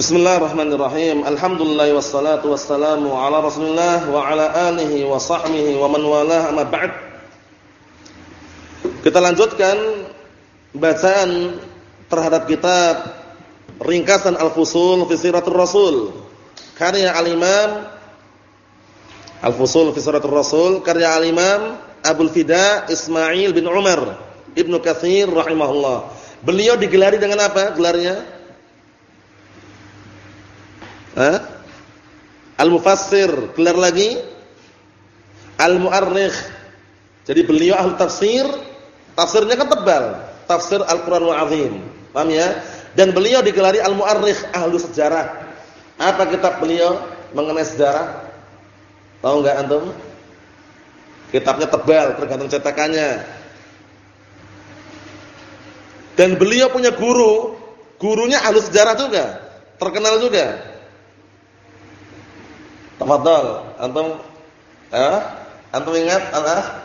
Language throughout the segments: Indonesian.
Bismillahirrahmanirrahim. Alhamdulillah wassalatu wassalamu ala Rasulillah wa ala alihi wa sahbihi wa man walah amma ba'd. Kita lanjutkan bacaan terhadap kitab Ringkasan Al-Fusul fi Siratul Rasul karya Al-Imam Al-Fusul fi Siratul Rasul karya Al-Imam Abdul Fida Ismail bin Umar Ibnu Katsir rahimahullah. Beliau digelari dengan apa gelarnya? Al-Mufassir, gelar lagi Al-Mu'arrikh. Jadi beliau ahli tafsir, tafsirnya kan tebal, tafsir Al-Qur'anul Azim. Paham ya? Dan beliau digelari Al-Mu'arrikh, ahli sejarah. Apa kitab beliau mengenai sejarah? Tahu enggak antum? Kitabnya tebal, tergantung cetakannya. Dan beliau punya guru, gurunya ahli sejarah juga, terkenal juga. Tafadhal, antum eh antum ingat Allah?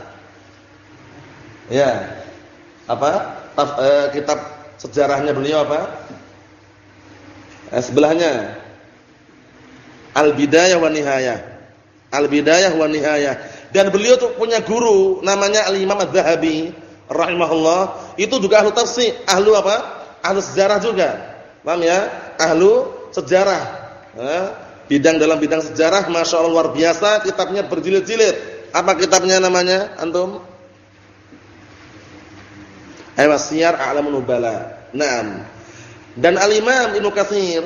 Ya. Apa? Taf, eh, kitab sejarahnya beliau apa? Eh, sebelahnya Al-Bidayah wa Nihayah. Al-Bidayah wa Nihayah. Dan beliau tuh punya guru namanya Al-Imam Az-Zahabi rahimahullah, itu juga ahlu tafsir, ahlu apa? Ahlu sejarah juga. Paham ya? Ahlu sejarah. Eh? Bidang dalam bidang sejarah Masya Allah luar biasa Kitabnya berjilid-jilid. Apa kitabnya namanya Antum? Aywasiyar A'lamun Nubala. Naam. Dan Al-Imam Ibn Kathir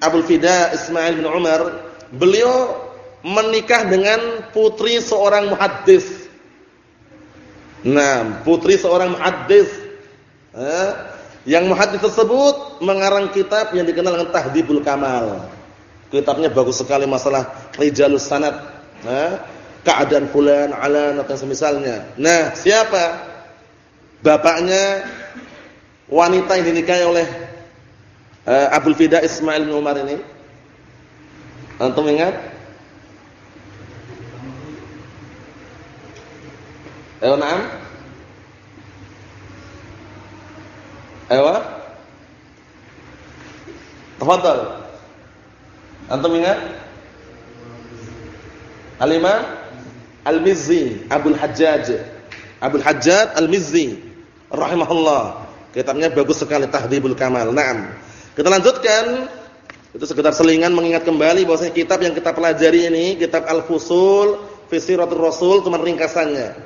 Abul Fida Ismail bin Umar Beliau menikah dengan putri seorang muhaddis. Nah, putri seorang muhaddis. Eh? Yang muhaddis tersebut mengarang kitab yang dikenal dengan Tahdibul Kamal Kitabnya bagus sekali masalah rijalus sanad, nah, keadaan fulan ala atau semisalnya. Nah, siapa? Bapaknya wanita yang dinikahi oleh uh, Abdul Fida Ismail bin Umar ini. Antum ingat? Ayo na'am. Ayo. Tafadhal. Antum ingat? Al-Imam Al-Mizzi, Abdul Hajjaj. Abdul Hajjaj Al-Mizzi rahimahullah. Kitabnya bagus sekali Tahdhibul Kamal. Naam. Kita lanjutkan. Itu sekedar selingan mengingat kembali bahwasanya kitab yang kita pelajari ini kitab Al-Fusul fi Siratul Rasul cuma ringkasannya.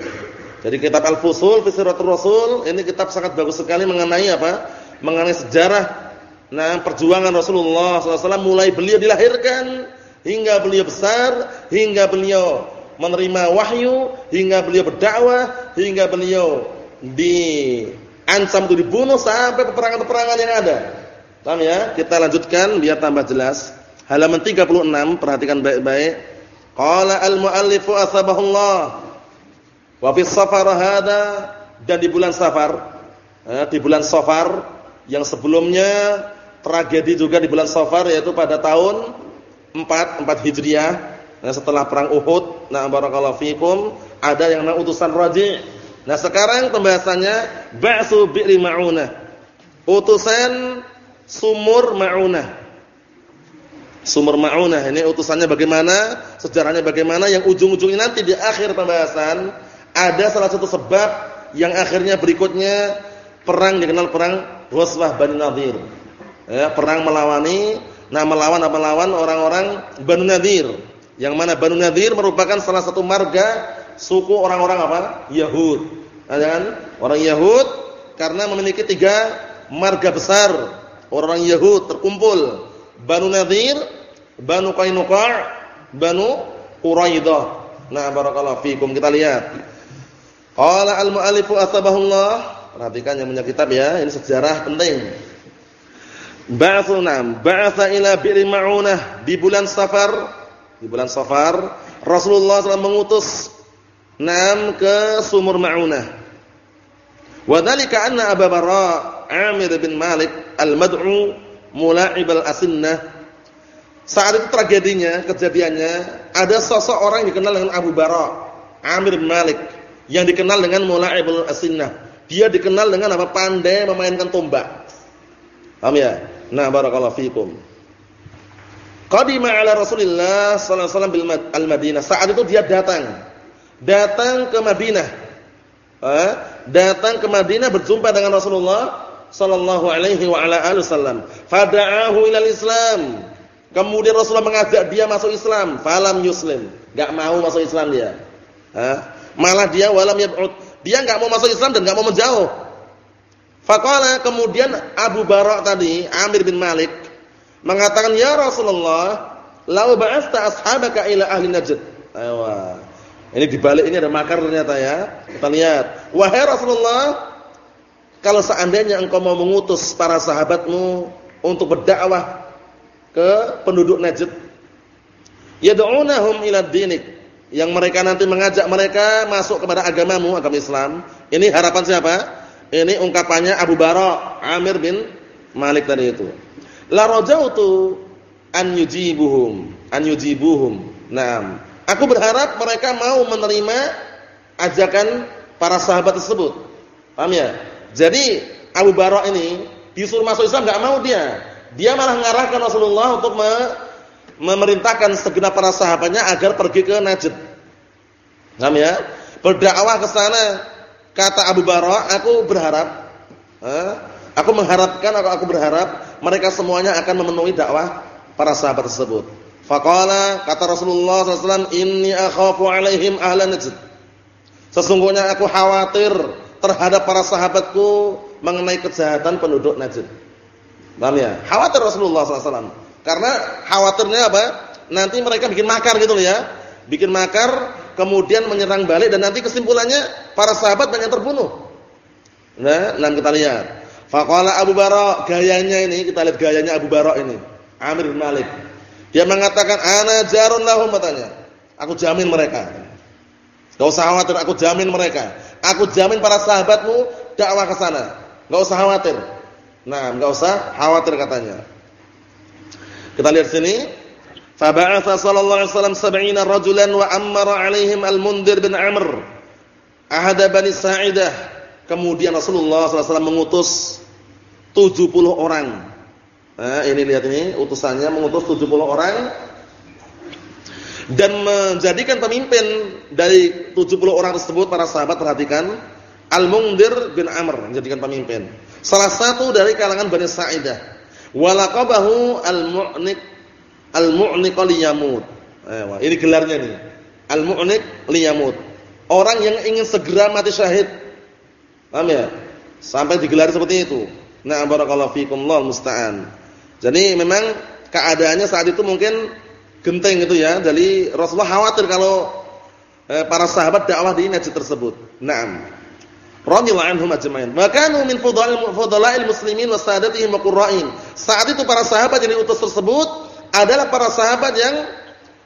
Jadi kitab Al-Fusul fi Siratul Rasul ini kitab sangat bagus sekali mengenai apa? Mengenai sejarah Nah, perjuangan Rasulullah SAW mulai beliau dilahirkan hingga beliau besar, hingga beliau menerima wahyu, hingga beliau berdakwah, hingga beliau diancam untuk dibunuh sampai peperangan-peperangan yang ada. Paham ya? Kita lanjutkan biar tambah jelas. Halaman 36, perhatikan baik-baik. Qala al-muallifu asbahullah wa fi safar hada dan di bulan Safar, eh, di bulan Safar yang sebelumnya tragedi juga di bulan Safar yaitu pada tahun 4 4 Hijriah. Nah setelah perang Uhud nah barakallahu fikum ada yang namanya utusan Raji' nah sekarang pembahasannya ba'su bi'ri ma'unah. Utusan sumur ma'unah. Sumur ma'unah ini utusannya bagaimana sejarahnya bagaimana yang ujung-ujungnya nanti di akhir pembahasan ada salah satu sebab yang akhirnya berikutnya perang dikenal perang Ghazwah Bani Nadir ya, perang melawani. Nah melawan apa melawan orang-orang Banu Nadir. Yang mana Banu Nadir merupakan salah satu marga suku orang-orang apa? Yahud. Nah, kan? Orang Yahud karena memiliki tiga marga besar. Orang Yahud terkumpul. Banu Nadir Banu Qainuqa' Banu Quraidah. Nah barakallahu fikum. Kita lihat. Qala al-mu'allifu asbahullah perhatikan yang punya kitab ya. Ini sejarah penting Ba'athu nam, ba'atha ila bi'ri ma'unah di bulan Safar, di bulan Safar Rasulullah SAW mengutus nam ke sumur Ma'unah. Wa dzalika anna Abu Bara Amir bin Malik al-Mad'u mula'ib al-asinnah. Saat itu tragedinya, kejadiannya ada sosok orang yang dikenal dengan Abu Bara Amir bin Malik yang dikenal dengan mula'ib al-asinnah. Dia dikenal dengan apa? Pandai memainkan tombak. Paham ya? Nah, barakallahu fikum. Qadima ala Rasulillah sallallahu alaihi wasallam bil al-Madinah. Saat itu dia datang. Datang ke Madinah. Eh, datang ke Madinah berjumpa dengan Rasulullah sallallahu alaihi wa ala alihi wasallam. Fada'ahu ilal Islam. Kemudian Rasulullah mengajak dia masuk Islam, falam yuslim. Enggak mau masuk Islam dia. Eh, malah dia walam yab'ud. Dia enggak mau masuk Islam dan enggak mau menjauh. Faqala kemudian Abu Barak tadi, Amir bin Malik mengatakan, "Ya Rasulullah, lau ba'asta ashabaka ila ahli Najd." Ini dibalik ini ada makar ternyata ya. Kita lihat. Wahai Rasulullah, kalau seandainya engkau mau mengutus para sahabatmu untuk berdakwah ke penduduk Najd, yad'unahum ila dinik, yang mereka nanti mengajak mereka masuk kepada agamamu, agama Islam. Ini harapan siapa? Ini ungkapannya Abu Bara Amir bin Malik tadi itu. La rajautu an yujibuhum, an yujibuhum. Naam. Aku berharap mereka mau menerima ajakan para sahabat tersebut. Paham ya? Jadi Abu Bara ini disuruh masuk Islam enggak mau dia. Dia malah mengarahkan Rasulullah untuk me memerintahkan segenap para sahabatnya agar pergi ke Najd. Paham ya? Berdakwah ke sana. Kata Abu Bara, aku berharap eh, aku mengharapkan atau aku berharap mereka semuanya akan memenuhi dakwah para sahabat tersebut. Faqala kata Rasulullah SAW, Inni akhafu alaihim ahlan Najd. Sesungguhnya aku khawatir terhadap para sahabatku mengenai kejahatan penduduk Najd. Paham ya? Khawatir Rasulullah SAW. Karena khawatirnya apa? Nanti mereka bikin makar gitu ya. Bikin makar, kemudian menyerang balik dan nanti kesimpulannya para sahabat banyak terbunuh. Nah, nanti kita lihat. Faqala Abu Bara, gayanya ini kita lihat gayanya Abu Bara ini. Amir bin Malik. Dia mengatakan ana jarun lahum katanya. Aku jamin mereka. Enggak usah khawatir, aku jamin mereka. Aku jamin para sahabatmu dakwah ke sana. Enggak usah khawatir. Nah, enggak usah khawatir katanya. Kita lihat sini. Faba'atha sallallahu alaihi wasallam 70 rajulan wa ammara alaihim al-Mundhir bin Amr ahada Bani Sa'idah. Kemudian Rasulullah SAW mengutus 70 orang. Nah, ini lihat ini utusannya mengutus 70 orang dan menjadikan pemimpin dari 70 orang tersebut para sahabat perhatikan Al-Mundhir bin Amr menjadikan pemimpin. Salah satu dari kalangan Bani Sa'idah. Walaqabahu Al-Mu'nik Al-Mu'niq liyamut. Eh, ini gelarnya nih. Al-Mu'niq liyamut. Orang yang ingin segera mati syahid. Paham ya? Sampai digelar seperti itu. Nah, barakallahu fikum Allah musta'an. Jadi memang keadaannya saat itu mungkin genting gitu ya. Jadi Rasulullah khawatir kalau eh, para sahabat dakwah di Najd tersebut. Naam. Radhiyallahu anhum ajma'in. Wa kanu min fudhala'il muslimin wa sadatihim wa qurra'in. Saat itu para sahabat yang diutus tersebut adalah para sahabat yang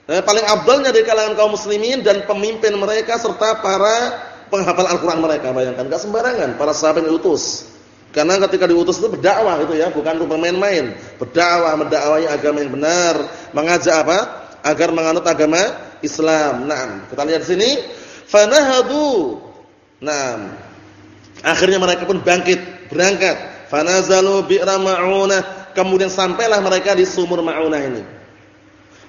eh, paling afdalnya dari kalangan kaum muslimin dan pemimpin mereka serta para penghafal Al-Qur'an mereka. Bayangkan enggak sembarangan para sahabat yang diutus. Karena ketika diutus itu berdakwah gitu ya, bukan untuk bermain-main. Berdakwah, mendakwai agama yang benar, mengajak apa? Agar menganut agama Islam. Naam. Kita lihat sini, fanahadu. Naam. Akhirnya mereka pun bangkit, berangkat. Fanazalu bi'ra ma'unah. Kemudian sampailah mereka di sumur Ma'unah ini.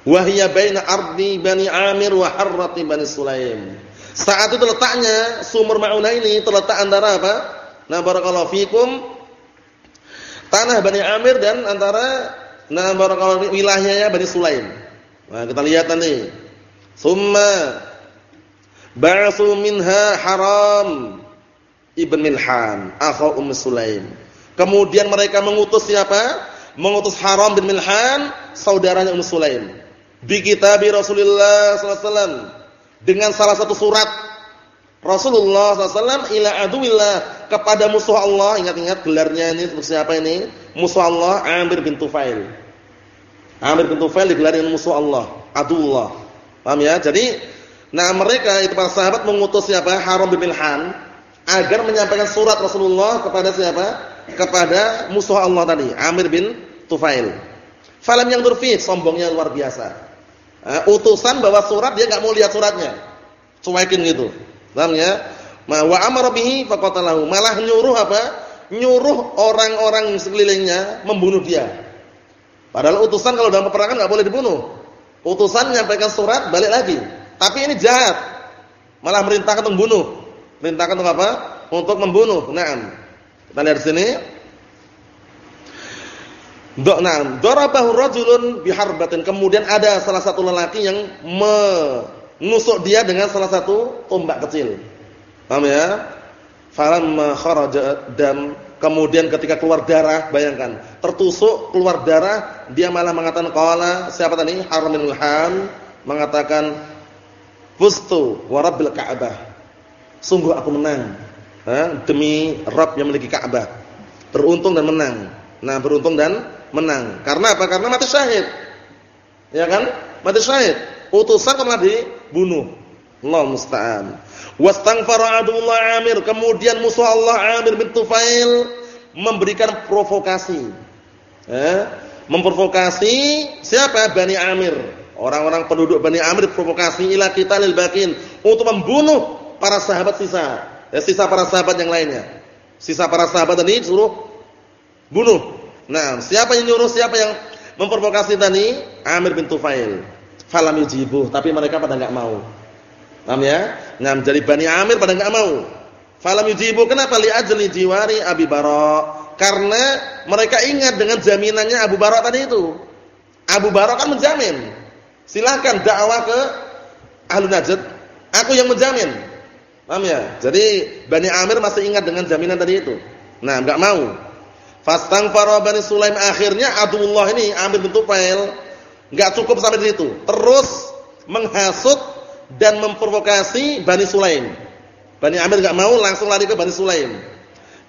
Wahia baina ardi Bani Amir wa harrati Bani Sulaim. Saat itu letaknya sumur Ma'unah ini terletak antara apa? Nah barakallahu fikum tanah Bani Amir dan antara nah barakallahu wilayahnya Bani Sulaim. Nah kita lihat nanti. Summa ba'su minha haram ibn Milhan akhu Ummu Sulaim. Kemudian mereka mengutus siapa? Mengutus Haram bin Milhan, saudaranya Ummu Sulaim. Bi kitabi Rasulullah wasallam dengan salah satu surat Rasulullah SAW ila aduillah kepada musuh Allah. Ingat-ingat gelarnya ini siapa ini? Musuh Allah Amir bin Tufail. Amir bin Tufail digelar musuh Allah, adullah. Paham ya? Jadi nah mereka itu para sahabat mengutus siapa? Haram bin Milhan agar menyampaikan surat Rasulullah kepada siapa? Kepada musuh Allah tadi, Amir bin Tufail. Falam yang durfi, sombongnya luar biasa. Uh, utusan bawa surat dia enggak mau lihat suratnya. Cuekin gitu. Paham ya? wa amara bihi faqatalahu. Malah nyuruh apa? Nyuruh orang-orang sekelilingnya membunuh dia. Padahal utusan kalau dalam peperangan nggak boleh dibunuh. Utusan menyampaikan surat balik lagi. Tapi ini jahat. Malah merintahkan untuk membunuh. Merintahkan untuk apa? Untuk membunuh. Naam. Kita lihat sini. Naam, darabahu rajulun biharbatin. Kemudian ada salah satu lelaki yang menusuk dia dengan salah satu tombak kecil. Paham ya? Falamma kharaja dam Kemudian ketika keluar darah, bayangkan, tertusuk keluar darah, dia malah mengatakan qala, siapa tadi? Harminul Han mengatakan fustu wa rabbil Ka'bah. Sungguh aku menang. Demi Rabb yang memiliki Ka'bah. Beruntung dan menang. Nah, beruntung dan menang. Karena apa? Karena mati syahid. Ya kan? Mati syahid. Utusan telah dibunuh. Allah musta'an. Wastaghfara Abdullah Amir, kemudian musuh Allah Amir bin Tufail memberikan provokasi. Eh, memprovokasi siapa? Bani Amir. Orang-orang penduduk Bani Amir provokasi ila kita lil bakin untuk membunuh para sahabat sisa. Ya, sisa para sahabat yang lainnya. Sisa para sahabat tadi suruh bunuh. Nah, siapa yang nyuruh? Siapa yang memprovokasi tadi? Amir bin Tufail. Falam yujibuh, tapi mereka pada enggak mau. Paham ya? Nah, jadi Bani Amir pada enggak mau. Falam yujibu kenapa li ajli jiwari Abi Bara? Karena mereka ingat dengan jaminannya Abu Bara tadi itu. Abu Bara kan menjamin. Silakan dakwah ke Ahlu Najd, aku yang menjamin. Paham ya? Jadi Bani Amir masih ingat dengan jaminan tadi itu. Nah, enggak mau. Fastaghfara Bani Sulaim akhirnya Abdullah ini Amir bin Tufail enggak cukup sampai di situ. Terus menghasut dan memprovokasi Bani Sulaim. Bani Amir enggak mau langsung lari ke Bani Sulaim.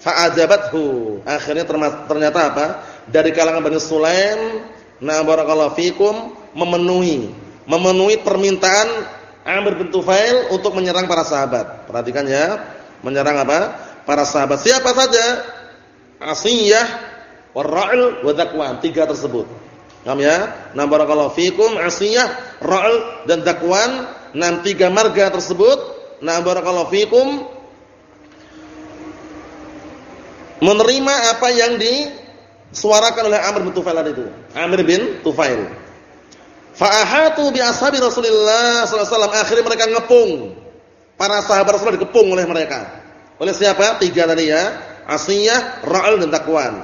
Fa'ajabathu. Akhirnya ternyata apa? Dari kalangan Bani Sulaim, na barakallahu fikum memenuhi memenuhi permintaan Amir bin Tufail untuk menyerang para sahabat. Perhatikan ya, menyerang apa? Para sahabat. Siapa saja? Asiyah, Warra'il, wa Zakwan. Tiga tersebut. Paham ya? Na barakallahu fikum, Asiyah, Ra'il dan Zakwan Nah, tiga marga tersebut, nah barakallahu fikum menerima apa yang disuarakan oleh Amr bin Tufail itu. Amr bin Tufail. Fa'ahatu bi ashabi Rasulullah sallallahu alaihi wasallam. Akhirnya mereka ngepung. Para sahabat Rasulullah dikepung oleh mereka. Oleh siapa? Tiga tadi ya. Asiyah, Ra'al dan Takwan.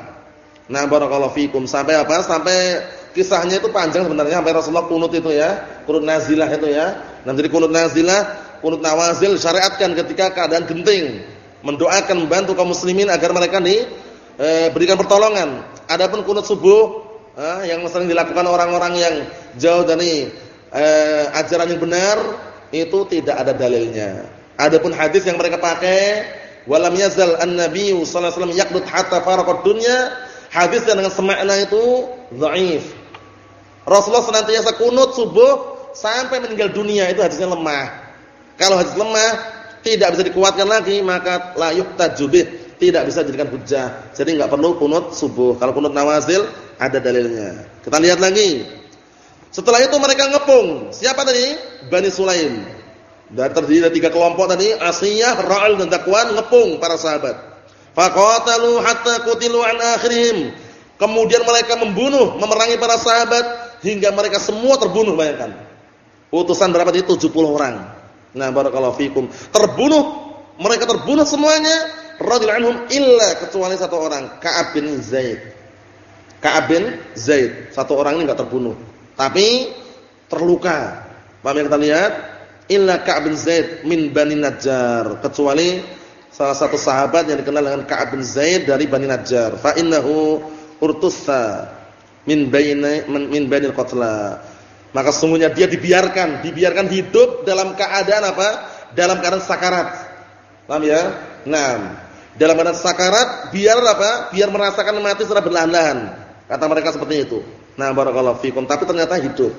Nah, barakallahu fikum sampai apa? Sampai kisahnya itu panjang sebenarnya sampai Rasulullah kunut itu ya. Kunut nazilah itu ya Nah, jadi kunut nazilah, kunut nawazil syariatkan ketika keadaan genting, mendoakan membantu kaum muslimin agar mereka di e, berikan pertolongan. Adapun kunut subuh eh, yang sering dilakukan orang-orang yang jauh dari e, ajaran yang benar itu tidak ada dalilnya. Adapun hadis yang mereka pakai walam yazal an-nabiy sallallahu alaihi wasallam yaqnut hatta faraqad dunya, hadis yang dengan semakna itu dhaif. Rasulullah senantiasa kunut subuh sampai meninggal dunia itu hadisnya lemah. Kalau hadis lemah tidak bisa dikuatkan lagi maka la yuhtajubih, tidak bisa dijadikan hujjah. Jadi enggak perlu kunut subuh. Kalau kunut nawazil ada dalilnya. Kita lihat lagi. Setelah itu mereka ngepung. Siapa tadi? Bani Sulaim. Dari terdiri dari tiga kelompok tadi, Asiyah, Ra'al dan Dakwan ngepung para sahabat. Faqatalu hatta qutilu an akhirihim. Kemudian mereka membunuh, memerangi para sahabat hingga mereka semua terbunuh bayangkan. Utusan berapa itu? 70 orang. Nah, barakallahu fikum. Terbunuh, mereka terbunuh semuanya radhiyallahu anhum illa kecuali satu orang, Ka'ab bin Zaid. Ka'ab bin Zaid. Satu orang ini enggak terbunuh, tapi terluka. Paham yang kita lihat? Illa Ka'ab bin Zaid min Bani Najjar, kecuali salah satu sahabat yang dikenal dengan Ka'ab bin Zaid dari Bani Najjar. Fa innahu urtusa min baini min Bani al-qatla maka sungguhnya dia dibiarkan, dibiarkan hidup dalam keadaan apa? Dalam keadaan sakarat. Paham ya? Nah, dalam keadaan sakarat biar apa? Biar merasakan mati secara berlahan-lahan. Kata mereka seperti itu. Nah, barakallahu fikum, tapi ternyata hidup.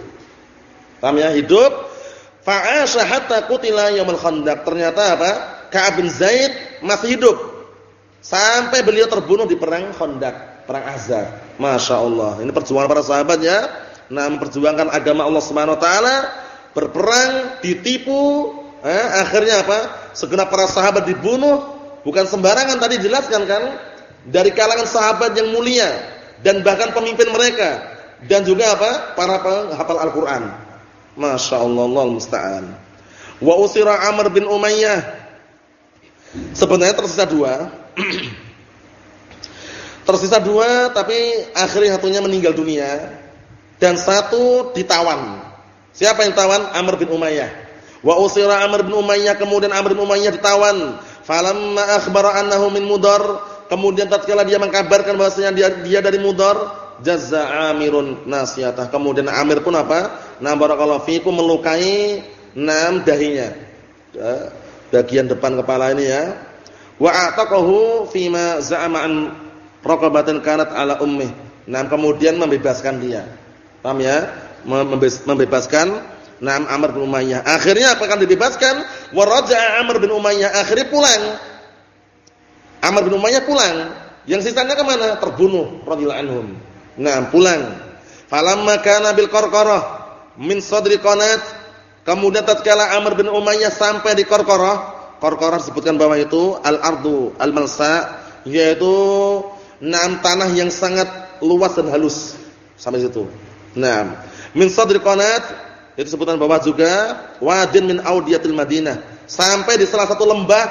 Paham ya? Hidup. Fa'asha hatta qutila yaumul khandaq. Ternyata apa? Ka'ab bin Zaid masih hidup sampai beliau terbunuh di perang Khandaq, perang Ahzab. Masya Allah. Ini perjuangan para sahabat ya nah memperjuangkan agama Allah Subhanahu wa taala, berperang, ditipu, eh, akhirnya apa? Segenap para sahabat dibunuh, bukan sembarangan tadi jelaskan kan? Dari kalangan sahabat yang mulia dan bahkan pemimpin mereka dan juga apa? para penghafal Al-Qur'an. Masya Allah, Allah musta'an. Wa usira Amr bin Umayyah. Sebenarnya tersisa dua. tersisa dua, tapi akhirnya satunya meninggal dunia dan satu ditawan. Siapa yang tawan? Amr bin Umayyah. Wa usira Amr bin Umayyah, kemudian Amr bin Umayyah ditawan. Falamma akhbara annahu min Mudar, kemudian tatkala dia mengkabarkan bahwasanya dia dia dari Mudar, jazza Amirun nasiyatah. Kemudian Amir pun apa? Nah barakallahu fikum melukai enam dahinya. Bagian depan kepala ini ya. Wa ataqahu fima za'ama an raqabatan kanat ala ummih. Nah kemudian membebaskan dia. Paham ya? Membebaskan Naam Amr bin Umayyah. Akhirnya apa kan dibebaskan? Wa raja'a Amr bin Umayyah. Akhirnya pulang. Amr bin Umayyah pulang. Yang sisanya ke mana? Terbunuh radhiyallahu anhum. Nah, pulang. Falamma kana bil qarqarah min sadri qanat, kemudian tatkala Amr bin Umayyah sampai di qarqarah, qarqarah sebutkan bawah itu al-ardu al-malsa, yaitu enam tanah yang sangat luas dan halus sampai situ. Nah, min sadri qanat itu sebutan bawah juga wadin min audiyatil Madinah. Sampai di salah satu lembah,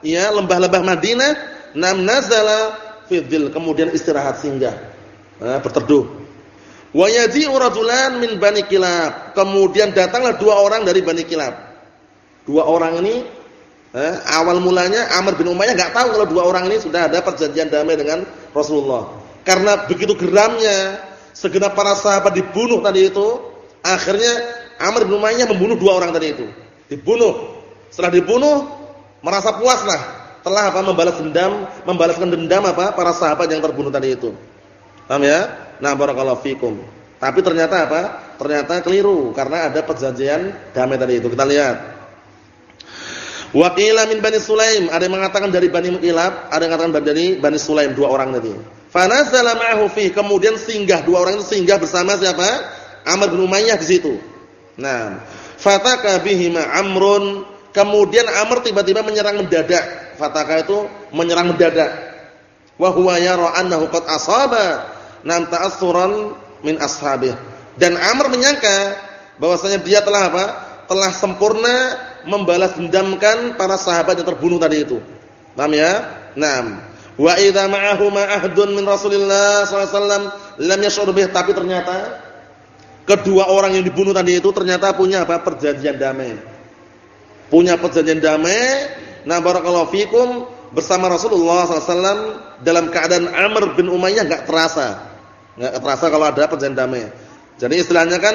ya, lembah-lembah Madinah, nam nazala fi kemudian istirahat singgah eh, berteduh. Wa yaji'u rajulan min Bani Kilab. Kemudian datanglah dua orang dari Bani Kilab. Dua orang ini eh, awal mulanya Amr bin Umayyah enggak tahu kalau dua orang ini sudah ada perjanjian damai dengan Rasulullah. Karena begitu geramnya segenap para sahabat dibunuh tadi itu, akhirnya Amr bin Umayyah membunuh dua orang tadi itu. Dibunuh. Setelah dibunuh merasa puaslah telah apa membalas dendam, membalaskan dendam apa para sahabat yang terbunuh tadi itu. Paham ya? Nah, barakallahu fikum. Tapi ternyata apa? Ternyata keliru karena ada perjanjian damai tadi itu. Kita lihat. Waqila min Bani Sulaim, ada yang mengatakan dari Bani Kilab, ada yang mengatakan dari Bani Sulaim, dua orang tadi. Fanazala ma'ahu fi, kemudian singgah dua orang itu singgah bersama siapa? Amr bin Umayyah di situ. Nah, fataka bihima Amrun, kemudian Amr tiba-tiba menyerang mendadak. Fataka itu menyerang mendadak. Wa huwa yara annahu qad asaba nam ta'assuran min ashabih. Dan Amr menyangka bahwasanya dia telah apa? Telah sempurna membalas dendamkan para sahabat yang terbunuh tadi itu. Paham ya? Naam. Wa idza ma'ahu ma'ahdun min Rasulillah sallallahu alaihi wasallam lam yash'ur bih tapi ternyata kedua orang yang dibunuh tadi itu ternyata punya apa? perjanjian damai. Punya perjanjian damai. Nah, barakallahu fikum bersama Rasulullah SAW dalam keadaan Amr bin Umayyah enggak terasa Enggak terasa kalau ada perjanjian damai. Jadi istilahnya kan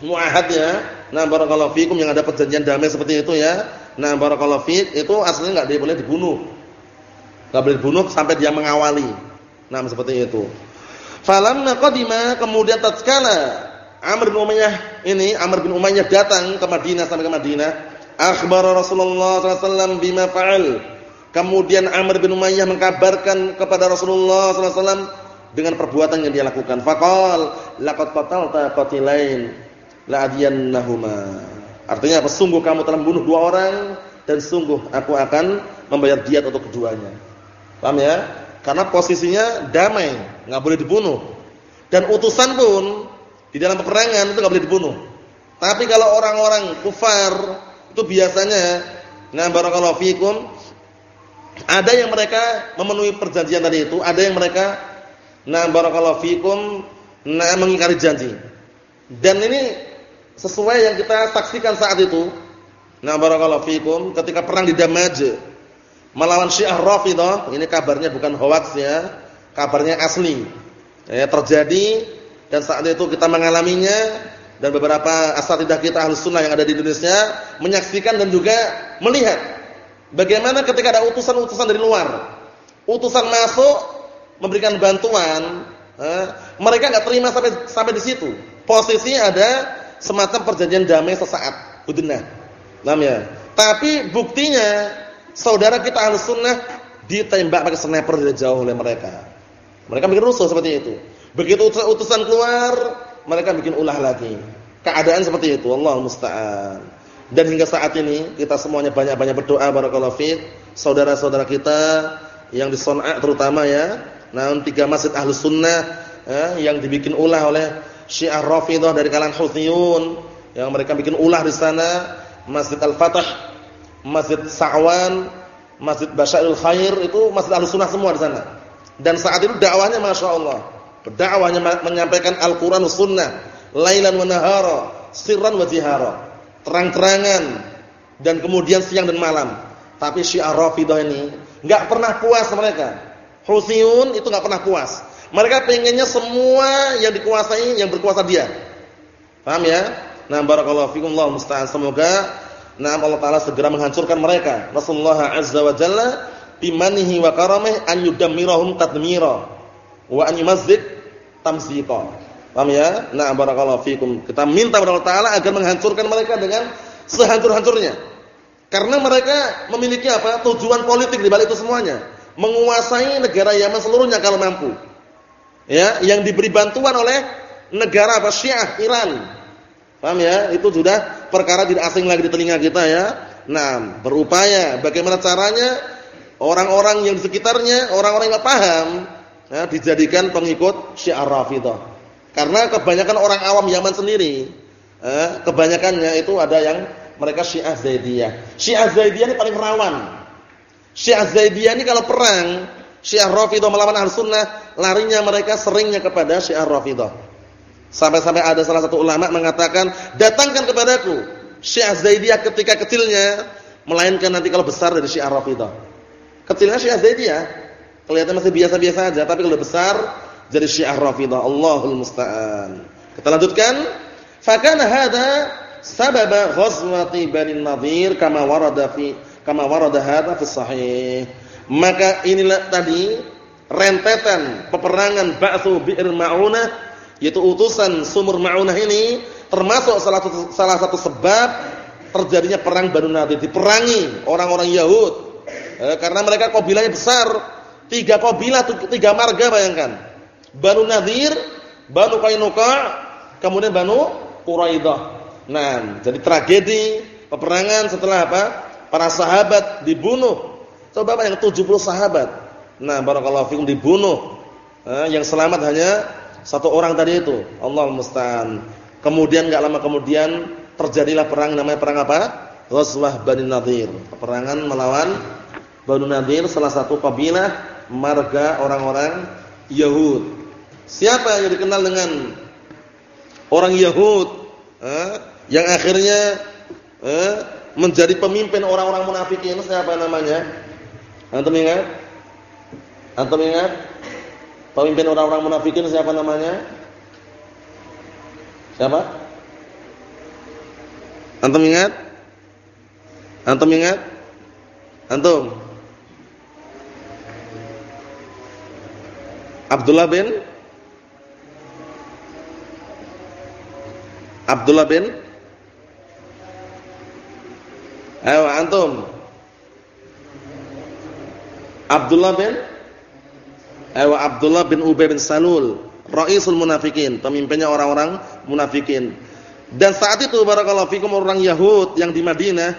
muahad ya. Nah, barakallahu fikum yang ada perjanjian damai seperti itu ya. Nah, barakallahu fik itu aslinya enggak boleh dibunuh. Enggak boleh dibunuh sampai dia mengawali. Nah, seperti itu. Falamma qadima kemudian tatkala Amr bin Umayyah ini Amr bin Umayyah datang ke Madinah sampai ke Madinah, akhbara Rasulullah sallallahu alaihi wasallam bima fa'al. Kemudian Amr bin Umayyah mengkabarkan kepada Rasulullah sallallahu alaihi wasallam dengan perbuatan yang dia lakukan. Faqal laqad qatalta qatilain la adiyannahuma. Artinya apa? Sungguh kamu telah membunuh dua orang dan sungguh aku akan membayar diat untuk keduanya. Paham ya? Karena posisinya damai, enggak boleh dibunuh. Dan utusan pun di dalam peperangan itu enggak boleh dibunuh. Tapi kalau orang-orang kufar itu biasanya nah barakallahu fikum ada yang mereka memenuhi perjanjian tadi itu, ada yang mereka Nah, barakallahu fikum, nah mengingkari janji. Dan ini sesuai yang kita saksikan saat itu. Nah, barakallahu fikum ketika perang di Damaj melawan Syiah Rafidhah, ini kabarnya bukan hoax ya, kabarnya asli. Ya, terjadi dan saat itu kita mengalaminya dan beberapa asatidah kita Ahlus Sunnah yang ada di Indonesia menyaksikan dan juga melihat bagaimana ketika ada utusan-utusan dari luar. Utusan masuk memberikan bantuan, eh, mereka nggak terima sampai sampai di situ. Posisinya ada semacam perjanjian damai sesaat, hudnah. Namanya. Tapi buktinya saudara kita Ahlus Sunnah ditembak pakai sniper dari jauh oleh mereka. Mereka bikin rusuh seperti itu. Begitu utusan keluar, mereka bikin ulah lagi. Keadaan seperti itu, Allah musta'an. Dan hingga saat ini kita semuanya banyak-banyak berdoa barakallahu fiik, saudara-saudara kita yang di Son'a terutama ya, Nah, tiga masjid Ahlus Sunnah eh, yang dibikin ulah oleh Syiah Rafidhah dari kalangan Houthiyun yang mereka bikin ulah di sana Masjid Al-Fatah, Masjid Sa'wan, Masjid Basyairul Khair itu Masjid Ahlussunnah semua di sana. Dan saat itu dakwahnya Masya Allah. Berdakwahnya menyampaikan Al-Quran Sunnah. Lailan wa nahara. Sirran wa jihara. Terang-terangan. Dan kemudian siang dan malam. Tapi Syiah Rafidah ini. nggak pernah puas mereka. Husiyun itu nggak pernah puas. Mereka pengennya semua yang dikuasai, yang berkuasa dia. Paham ya? Nah, barakallahu fikum musta'an. Semoga nah Allah taala segera menghancurkan mereka. Rasulullah azza wa jalla bimanihi wa karamih an yudammirahum tadmira wa an yumazzid tamziqa. Paham ya? Nah, barakallahu fikum. Kita minta kepada Allah taala agar menghancurkan mereka dengan sehancur-hancurnya. Karena mereka memiliki apa? tujuan politik di balik itu semuanya. Menguasai negara Yaman seluruhnya kalau mampu. Ya, yang diberi bantuan oleh negara apa? Syiah Iran. Paham ya? Itu sudah perkara tidak asing lagi di telinga kita ya. Nah, berupaya bagaimana caranya orang-orang yang di sekitarnya, orang-orang yang paham ya, dijadikan pengikut Syiah Rafidhah. Karena kebanyakan orang awam Yaman sendiri, eh, kebanyakannya itu ada yang mereka Syiah Zaidiyah. Syiah Zaidiyah ini paling rawan. Syiah Zaidiyah ini kalau perang, Syiah Rafidhah melawan Ahlussunnah, larinya mereka seringnya kepada Syiah Rafidhah. Sampai-sampai ada salah satu ulama mengatakan, "Datangkan kepadaku Syiah Zaidiyah ketika kecilnya, melainkan nanti kalau besar dari Syiah Rafidhah." Kecilnya Syiah Zaidiyah, kelihatan masih biasa-biasa aja, tapi kalau besar jadi Syiah Rafidhah. Allahul musta'an. Kita lanjutkan. Fakana hadza sababa ghazwati Bani Nadir kama warada fi kama warada hadza fi sahih. Maka inilah tadi rentetan peperangan Ba'tsu Bi'r Ma'unah yaitu utusan Sumur Ma'unah ini termasuk salah satu salah satu sebab terjadinya perang Banu Nadir, diperangi orang-orang Yahud. Eh, karena mereka kabilahnya besar, tiga kabilah, tiga marga bayangkan. Banu Nadir, Banu Qainuqa, kemudian Banu Quraidah. Nah, jadi tragedi peperangan setelah apa? Para sahabat dibunuh. Coba bayangkan 70 sahabat. Nah, barakallahu fikum dibunuh. Eh, yang selamat hanya satu orang tadi itu, Allah musta'an. Kemudian enggak lama kemudian terjadilah perang namanya perang apa? Ghazwah Bani Nadir. Peperangan melawan Bani Nadir salah satu kabilah marga orang-orang Yahud. Siapa yang dikenal dengan orang Yahud eh, yang akhirnya eh, menjadi pemimpin orang-orang munafikin siapa namanya? Antum ingat? Antum ingat? Pemimpin orang-orang munafikin siapa namanya? Siapa? Antum ingat? Antum ingat? Antum? Abdullah bin Abdullah bin Ayo antum Abdullah bin Ewa Abdullah bin Ubay bin Salul, raisul munafikin, pemimpinnya orang-orang munafikin. Dan saat itu barakallahu fikum orang Yahud yang di Madinah,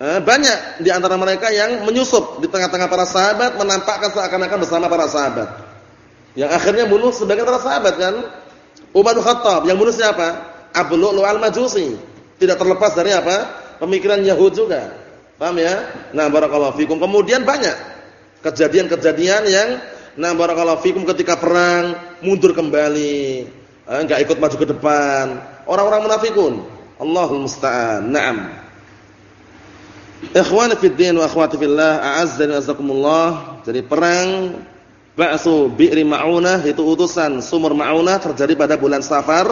eh, banyak di antara mereka yang menyusup di tengah-tengah para sahabat menampakkan seakan-akan bersama para sahabat. Yang akhirnya bunuh sebagian para sahabat kan? Umar bin Khattab, yang bunuh siapa? Abu Lu'lu al-Majusi. Tidak terlepas dari apa? Pemikiran Yahud juga. Paham ya? Nah, barakallahu fikum. Kemudian banyak kejadian-kejadian yang Nah, barakallahu fikum ketika perang mundur kembali, enggak eh, ikut maju ke depan. Orang-orang munafikun. Allahul musta'an. Naam. Ikhwani fid din wa akhwati fillah, a'azzani azakumullah. Jadi perang Ba'su Bi'ri Ma'unah itu utusan sumur Ma'unah terjadi pada bulan Safar.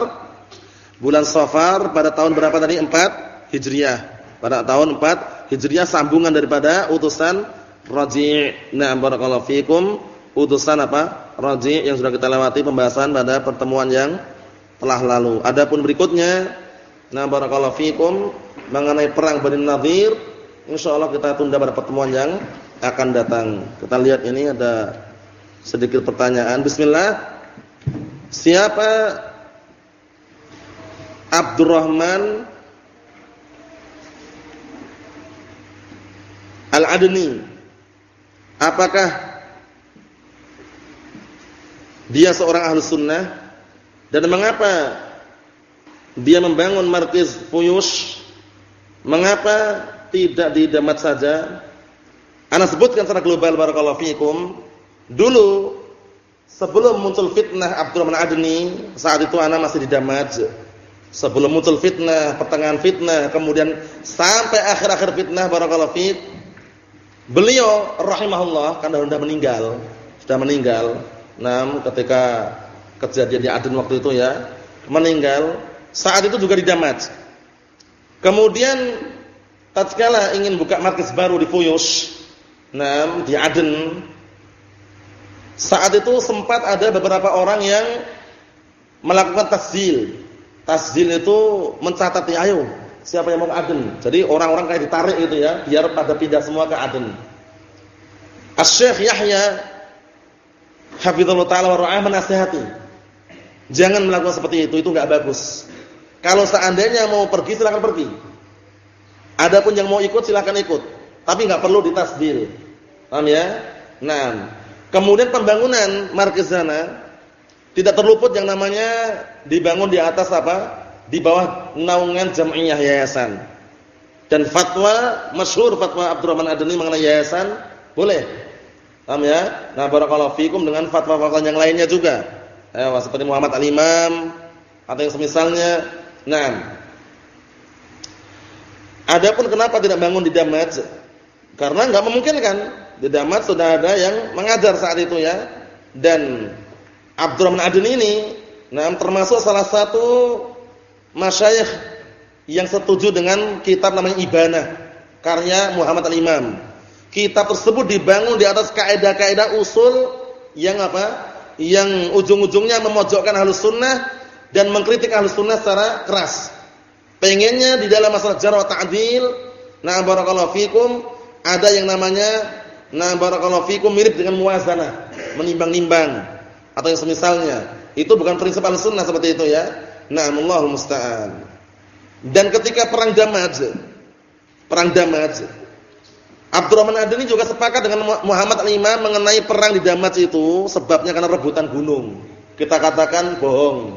Bulan Safar pada tahun berapa tadi? 4 Hijriah. Pada tahun 4 Hijriah sambungan daripada utusan Raji'. Nah, barakallahu fikum utusan apa? Raji yang sudah kita lewati pembahasan pada pertemuan yang telah lalu. Adapun berikutnya, nah barakallahu fikum mengenai perang Bani Nadir, insyaallah kita tunda pada pertemuan yang akan datang. Kita lihat ini ada sedikit pertanyaan. Bismillah. Siapa Abdurrahman Al-Adni? Apakah dia seorang ahli sunnah. Dan mengapa dia membangun markiz Fuyush? Mengapa tidak di Damat saja? Ana sebutkan secara global barakallahu fikum dulu sebelum muncul fitnah Abdurrahman Adni saat itu ana masih di Damaj sebelum muncul fitnah pertengahan fitnah kemudian sampai akhir-akhir fitnah barakallahu fik beliau rahimahullah karena sudah meninggal sudah meninggal nah ketika kejadian di Aden waktu itu ya meninggal saat itu juga di Damaj. Kemudian tatkala ingin buka markas baru di Fuyus, nah di Aden, saat itu sempat ada beberapa orang yang melakukan tasjil. Tasjil itu mencatat ayo siapa yang mau ke Aden. Jadi orang-orang kayak ditarik itu ya, biar pada pindah semua ke Aden. Asy-Syaikh Yahya hafizallahu taala wa ra'ah menasihati. Jangan melakukan seperti itu, itu enggak bagus. Kalau seandainya mau pergi silakan pergi. Adapun yang mau ikut silakan ikut, tapi nggak perlu ditasdil. Paham ya? Nah, kemudian pembangunan markaz sana tidak terluput yang namanya dibangun di atas apa? Di bawah naungan jam'iyah yayasan. Dan fatwa masyhur fatwa Abdurrahman Adani mengenai yayasan boleh. Paham ya? Nah, barakallahu fikum dengan fatwa-fatwa yang lainnya juga. Ya, seperti Muhammad Al-Imam atau yang semisalnya Nah, adapun kenapa tidak bangun di Damat? Karena nggak memungkinkan. Di Damat sudah ada yang mengajar saat itu ya. Dan Abdurrahman Adun ini, nah termasuk salah satu masyayikh yang setuju dengan kitab namanya Ibana karya Muhammad Al-Imam. Kitab tersebut dibangun di atas kaidah-kaidah usul yang apa? Yang ujung-ujungnya memojokkan halus sunnah dan mengkritik ahli sunnah secara keras. Pengennya di dalam masalah jarh ta'dil, nah barakallahu fikum, ada yang namanya nah barakallahu fikum mirip dengan muwazanah, menimbang-nimbang atau yang semisalnya. Itu bukan prinsip ahli sunnah seperti itu ya. Allahul musta'an. Dan ketika perang Damaj, perang Damaj, Abdurrahman Adani juga sepakat dengan Muhammad al-Imam mengenai perang di Damaj itu sebabnya karena rebutan gunung. Kita katakan bohong.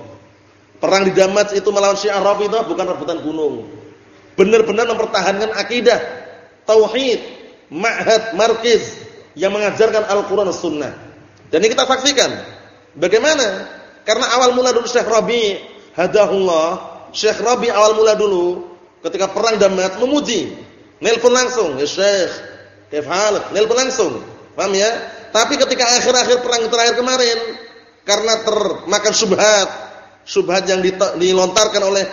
Perang di Damas itu melawan Syiah Rafidhah bukan rebutan gunung. Benar-benar mempertahankan akidah, tauhid, ma'had, markiz yang mengajarkan Al-Qur'an dan Sunnah. Dan ini kita saksikan. Bagaimana? Karena awal mula dulu Syekh Rabi hadahullah, Syekh Rabi awal mula dulu ketika perang Damas memuji, nelpon langsung, "Ya Syekh, halak?" Nelpon langsung. Paham ya? Tapi ketika akhir-akhir perang terakhir kemarin karena termakan subhat, syubhat yang dilontarkan oleh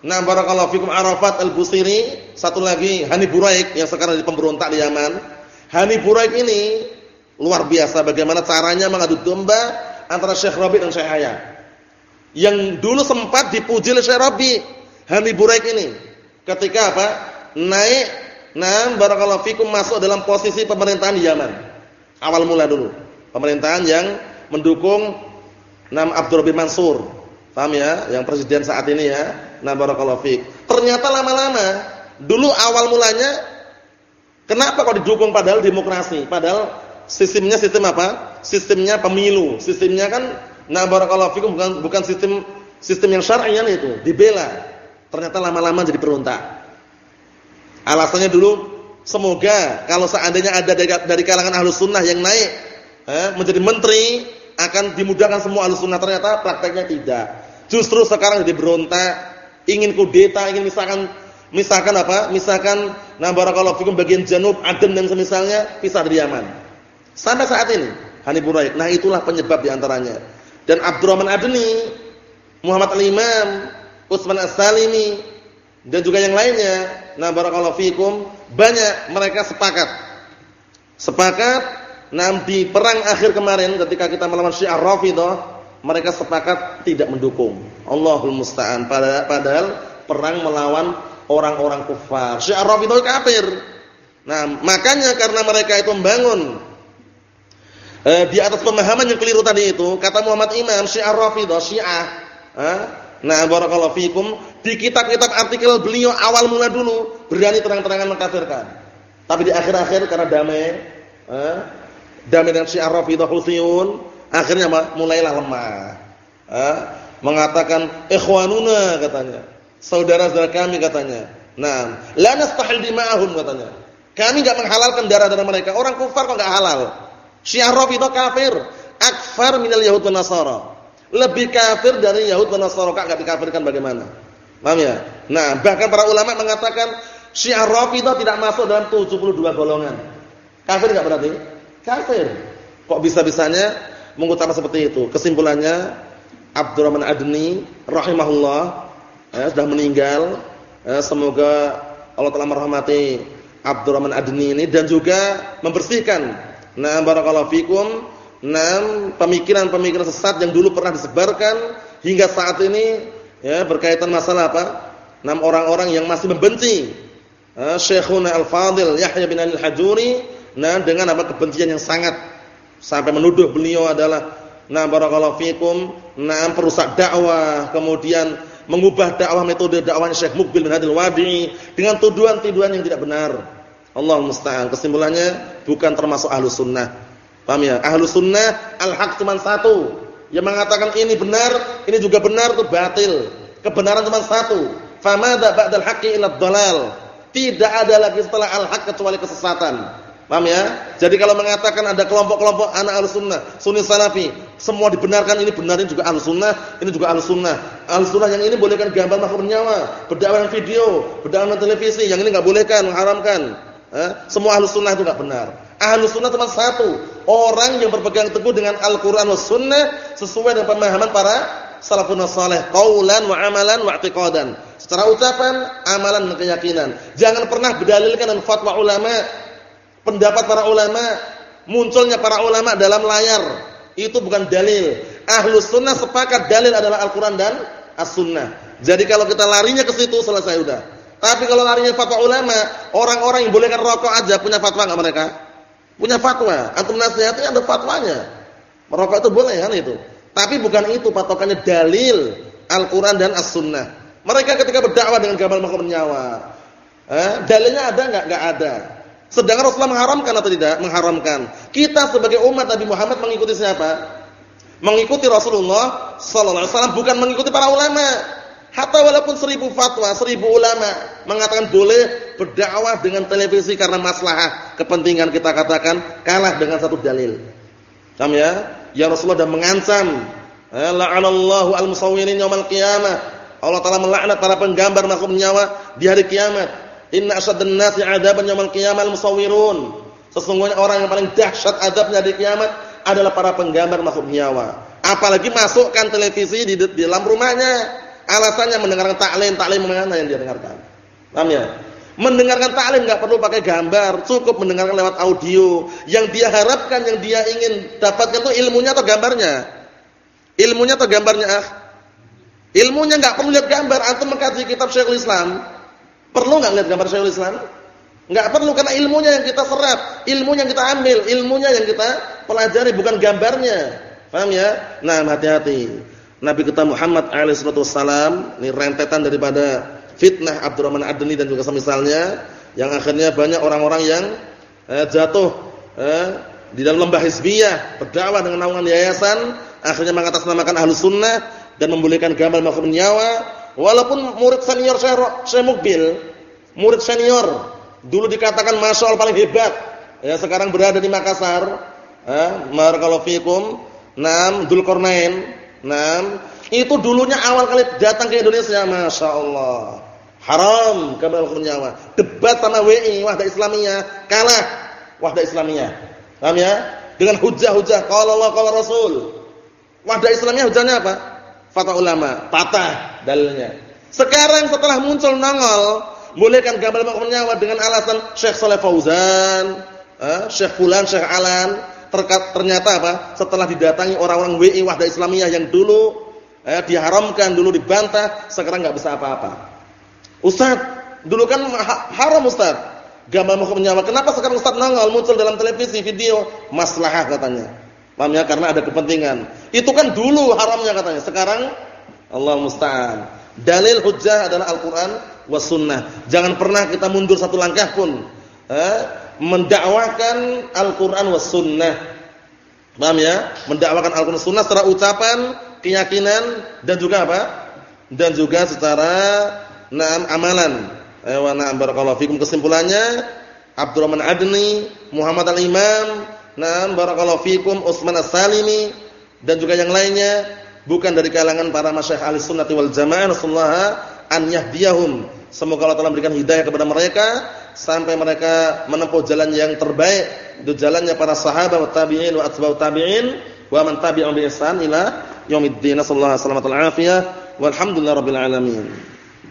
Nah barakallahu fikum Arafat Al-Busiri, satu lagi Hani Buraik yang sekarang di pemberontak di Yaman. Hani Buraik ini luar biasa bagaimana caranya mengadu domba antara Syekh Rabi dan Syekh Haya. Yang dulu sempat dipuji oleh Syekh Rabi, Hani Buraik ini. Ketika apa? Naik nah barakallahu fikum masuk dalam posisi pemerintahan di Yaman. Awal mula dulu. Pemerintahan yang mendukung Nam Abdul bin Mansur Paham ya? Yang presiden saat ini ya. Nah barakallahu fiik. Ternyata lama-lama dulu awal mulanya kenapa kok didukung padahal demokrasi? Padahal sistemnya sistem apa? Sistemnya pemilu. Sistemnya kan nah barakallahu fikum bukan bukan sistem sistem yang syar'ian itu, dibela. Ternyata lama-lama jadi berontak. Alasannya dulu semoga kalau seandainya ada dari, dari kalangan ahlus sunnah yang naik eh, menjadi menteri akan dimudahkan semua sunnah ternyata prakteknya tidak. Justru sekarang jadi berontak, ingin kudeta, ingin misalkan misalkan apa? Misalkan nah barakallahu fikum bagian janub Aden dan semisalnya pisah dari Yaman. Sampai saat ini Hani Buraik. Nah, itulah penyebab di antaranya. Dan Abdurrahman Adni, Muhammad Al-Imam, Utsman As-Salimi dan juga yang lainnya, nah barakallahu fikum, banyak mereka sepakat. Sepakat nah di perang akhir kemarin ketika kita melawan Syiah Rafidhah mereka sepakat tidak mendukung. Allahul musta'an. Padahal perang melawan orang-orang kufar. Syiah Rafidhah kafir. Nah, makanya karena mereka itu membangun eh, di atas pemahaman yang keliru tadi itu, kata Muhammad Imam, Syiah Rafidhah, Syiah. Eh? Nah, barakallahu fikum, di kitab-kitab artikel beliau awal mula dulu berani terang-terangan mengkafirkan. Tapi di akhir-akhir karena damai, eh? damai dengan Syiah Rafidhah Husiyun, Akhirnya? Mulailah lemah. Eh, mengatakan ikhwanuna katanya. Saudara-saudara kami katanya. Nah, la nastahil dima'ahum katanya. Kami enggak menghalalkan darah-darah mereka. Orang kufar kok enggak halal. Syiah itu kafir. Akfar minal Yahud wa Nasara. Lebih kafir dari Yahud wa Nasara. Enggak dikafirkan bagaimana? Paham ya? Nah, bahkan para ulama mengatakan Syiah itu tidak masuk dalam 72 golongan. Kafir enggak berarti? Kafir. Kok bisa-bisanya mengutama seperti itu? Kesimpulannya Abdurrahman Adni rahimahullah ya, sudah meninggal. Ya, semoga Allah telah merahmati Abdurrahman Adni ini dan juga membersihkan nah barakallahu fikum enam pemikiran-pemikiran sesat yang dulu pernah disebarkan hingga saat ini ya berkaitan masalah apa? Enam orang-orang yang masih membenci uh, Syekhuna Al-Fadil Yahya bin Al-Hajuri nah dengan apa kebencian yang sangat sampai menuduh beliau adalah nah barakallahu fikum nah perusak dakwah kemudian mengubah dakwah metode dakwahnya Syekh Mukbil bin Hadil Wadi dengan tuduhan-tuduhan yang tidak benar. Allah musta'an. Kesimpulannya bukan termasuk ahlu sunnah. Paham ya? Ahlu sunnah al-haq cuma satu. Yang mengatakan ini benar, ini juga benar itu batil. Kebenaran cuma satu. Famada ba'dal haqqi illa dhalal. Tidak ada lagi setelah al-haq kecuali kesesatan. Paham ya? Jadi kalau mengatakan ada kelompok-kelompok anak al-sunnah, sunni salafi, semua dibenarkan ini benar ini juga al-sunnah, ini juga al-sunnah. Al-sunnah yang ini bolehkan gambar makhluk bernyawa, berdakwah video, berdakwah televisi, yang ini enggak bolehkan, mengharamkan. Eh? Semua al-sunnah itu enggak benar. Ahlu sunnah cuma satu, orang yang berpegang teguh dengan Al-Qur'an was sunnah sesuai dengan pemahaman para salafun saleh, qaulan wa amalan wa i'tiqadan. Secara ucapan, amalan dan keyakinan. Jangan pernah berdalilkan dengan fatwa ulama pendapat para ulama, munculnya para ulama dalam layar, itu bukan dalil. Ahlus sunnah sepakat dalil adalah Al-Quran dan As-Sunnah. Jadi kalau kita larinya ke situ selesai udah. Tapi kalau larinya fatwa ulama, orang-orang yang bolehkan rokok aja punya fatwa nggak mereka? Punya fatwa. Antum nasihati ada fatwanya. Merokok itu boleh kan itu. Tapi bukan itu patokannya dalil Al-Quran dan As-Sunnah. Mereka ketika berdakwah dengan gambar makhluk nyawa, eh, dalilnya ada nggak? Nggak ada. Sedangkan Rasulullah mengharamkan atau tidak? Mengharamkan. Kita sebagai umat Nabi Muhammad mengikuti siapa? Mengikuti Rasulullah sallallahu alaihi wasallam bukan mengikuti para ulama. Hatta walaupun seribu fatwa, seribu ulama mengatakan boleh berdakwah dengan televisi karena maslahah kepentingan kita katakan kalah dengan satu dalil. Paham ya? Ya Rasulullah sudah mengancam, eh, la'anallahu al-musawwirin yaumil qiyamah. Allah Taala melaknat para penggambar makhluk nyawa di hari kiamat. Inna asyaddan nasi 'adaban yaumil qiyamah al-musawwirun. Sesungguhnya orang yang paling dahsyat adabnya di kiamat adalah para penggambar makhluk nyawa. Apalagi masukkan televisi di dalam rumahnya. Alasannya mendengarkan taklim, taklim mana yang dia dengarkan. Paham ya? Mendengarkan taklim enggak perlu pakai gambar, cukup mendengarkan lewat audio. Yang dia harapkan, yang dia ingin dapatkan itu ilmunya atau gambarnya? Ilmunya atau gambarnya ah? Ilmunya enggak perlu lihat gambar, antum mengkaji kitab Syekhul Islam Perlu nggak lihat gambar Syekhul Islam? Enggak perlu karena ilmunya yang kita serap, ilmunya yang kita ambil, ilmunya yang kita pelajari bukan gambarnya. Paham ya? Nah, hati-hati. Nabi kita Muhammad alaihi wasallam ini rentetan daripada fitnah Abdurrahman Adni dan juga semisalnya yang akhirnya banyak orang-orang yang eh, jatuh eh, di dalam lembah hizbiyah, berdakwah dengan naungan yayasan, akhirnya mengatasnamakan Ahlus Sunnah dan membolehkan gambar makhluk nyawa Walaupun murid senior saya saya Mukbil, murid senior, dulu dikatakan Masya paling hebat. Ya, sekarang berada di Makassar. Eh, Barakallahu fikum. Naam, Naam, itu dulunya awal kali datang ke Indonesia, Masya Allah. Haram kabel nyawa. Debat sama WI, Wahda Islamiyah, kalah Wahda Islamiyah. Paham ya? Dengan hujah-hujah qala Allah qala Rasul. Wahda Islamiyah hujahnya apa? Fatwa ulama, patah dalilnya. Sekarang setelah muncul nongol, bolehkan makhluk nyawa dengan alasan Syekh Saleh Fauzan, eh, Syekh Fulan, Syekh Alan, ternyata apa? Setelah didatangi orang-orang WI Wahda Islamiyah yang dulu eh, diharamkan, dulu dibantah, sekarang nggak bisa apa-apa. Ustaz, dulu kan haram Ustaz. Gambar makhluk nyawa. Kenapa sekarang Ustaz nongol muncul dalam televisi, video? Maslahah katanya. Paham ya? Karena ada kepentingan. Itu kan dulu haramnya katanya. Sekarang Allah musta'an. Dalil hujjah adalah Al-Qur'an was sunnah. Jangan pernah kita mundur satu langkah pun. Eh? Mendakwakan Al-Qur'an was sunnah. Paham ya? Mendakwakan Al-Qur'an Sunnah secara ucapan, keyakinan dan juga apa? Dan juga secara na'am amalan. Ayo na'am barakallahu fikum kesimpulannya Abdurrahman Adni, Muhammad Al-Imam, na'am barakallahu fikum Utsman As-Salimi dan juga yang lainnya bukan dari kalangan para masyayikh ahli sunnah wal jamaah Rasulullah an yahdiyahum semoga Allah Taala memberikan hidayah kepada mereka sampai mereka menempuh jalan yang terbaik. Itu jalannya para sahabat wa tabi'in wa atba'ut tabi'in wa man tabi'ahum bi ihsan ila yaumiddin. Sallallahu alaihi wasallam walhamdulillah rabbil alamin